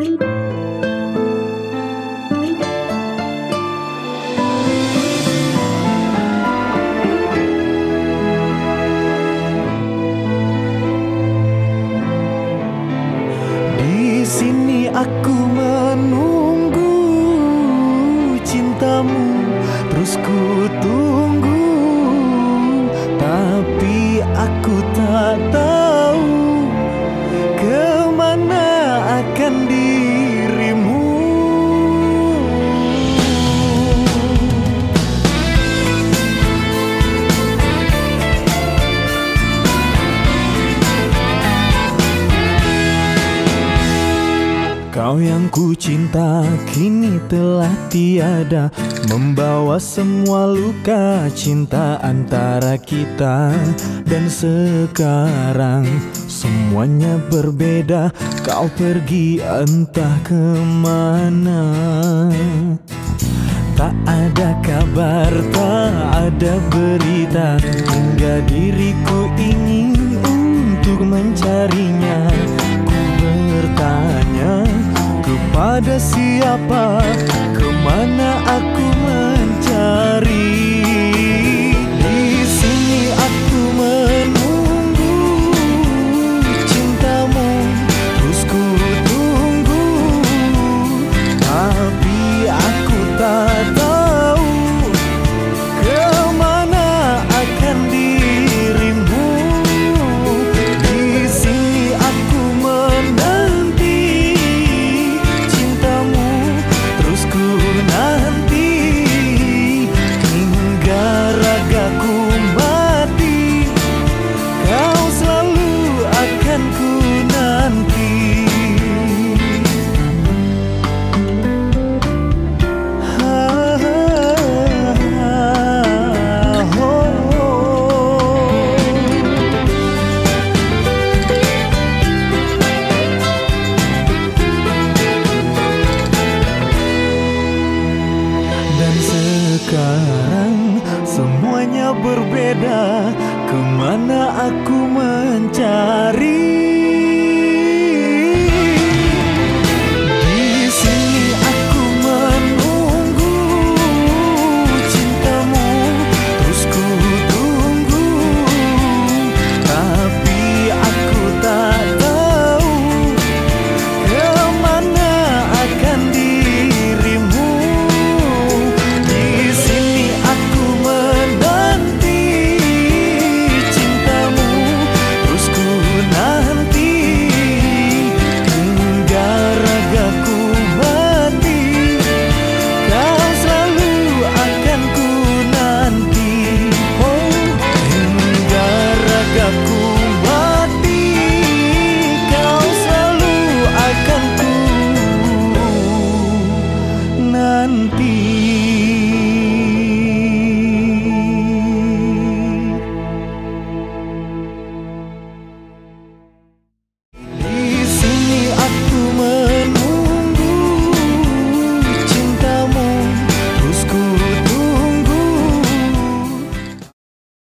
Di sini aku menunggu cintamu Terus ku tunggu. Tapi aku tak tahu Kau yang ku cinta kini telah tiada. Membawa semua luka cinta antara kita. Dan sekarang semuanya berbeda. Kau pergi entah ke mana. Tak ada kabar, tak ada berita. Hingga diriku ingin untuk mencarinya nada se apaga. Ke mana aku 天地。